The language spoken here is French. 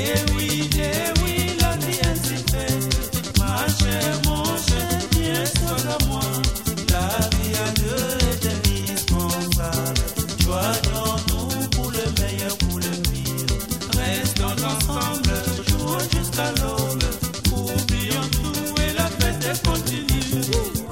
Eh oui, eh oui, la vie est si faite, ma chère, mon chère, viens sois à moi, la vie a deux et demi, je m'en parle, joignons-nous pour le meilleur, pour le pire, restons ensemble, toujours jusqu'à l'aube, oublions tout et la fête est continue.